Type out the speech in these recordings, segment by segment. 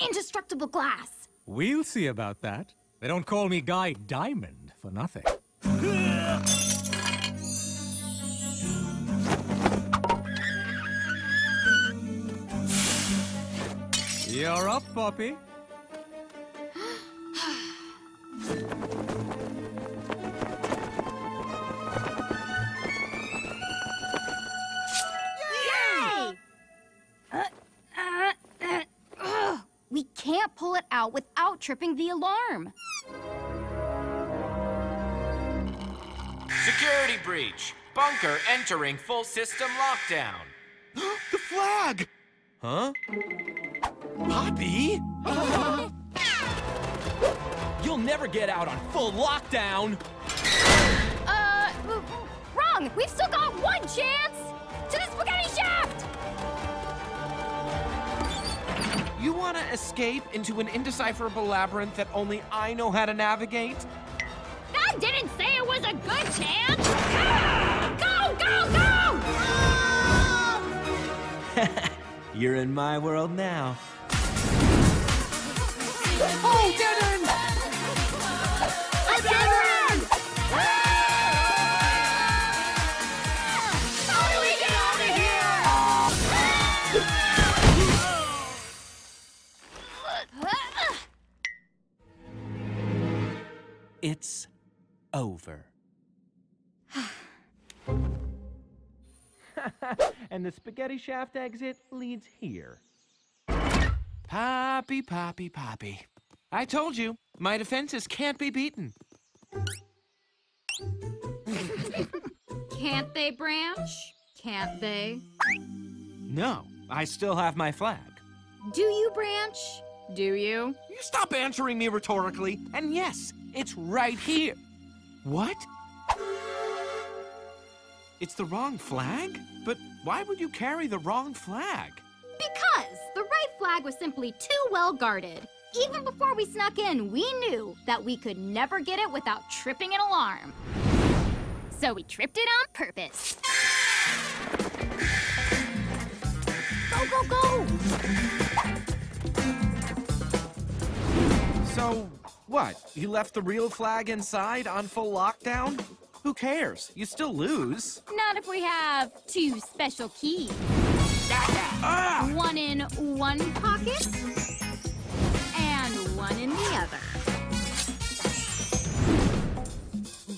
indestructible glass. We'll see about that. They don't call me Guy Diamond for nothing. You're up, Poppy. Can't pull it out without tripping the alarm. Security breach. Bunker entering full system lockdown. the flag! Huh? Poppy? You'll never get out on full lockdown. Uh, wrong! We've still got one chance! To the spaghetti shaft! Want to escape into an indecipherable labyrinth that only I know how to navigate? I didn't say it was a good chance! Ah! Go, go, go! You're in my world now. Oh, dead It's over. and the spaghetti shaft exit leads here. Poppy, Poppy, Poppy. I told you, my defenses can't be beaten. Can't they, Branch? Can't they? No, I still have my flag. Do you, Branch? Do you? You stop answering me rhetorically. And yes, it's right here. What? It's the wrong flag? But why would you carry the wrong flag? Because the right flag was simply too well guarded. Even before we snuck in, we knew that we could never get it without tripping an alarm. So we tripped it on purpose. Go, go, go! So, what? You left the real flag inside on full lockdown? Who cares? You still lose. Not if we have two special keys. Ah! One in one pocket and one in the other.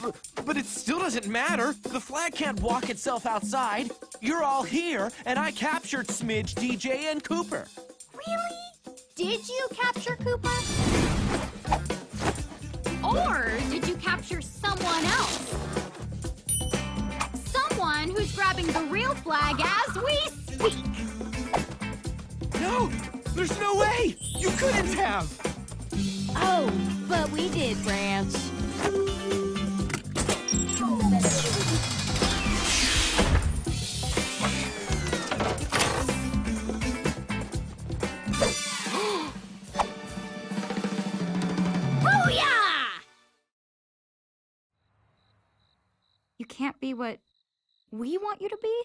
But, but it still doesn't matter. The flag can't walk itself outside. You're all here, and I captured Smidge, DJ, and Cooper. Really? Did you capture Cooper? Or did you capture someone else? Someone who's grabbing the real flag as we speak. No! There's no way! You couldn't have! Oh, but we did, Branch. Can't be what we want you to be?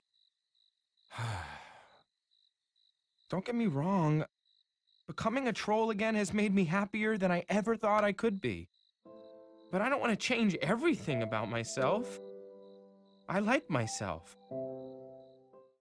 Don't get me wrong. Becoming a troll again has made me happier than I ever thought I could be. But I don't want to change everything about myself. I like myself.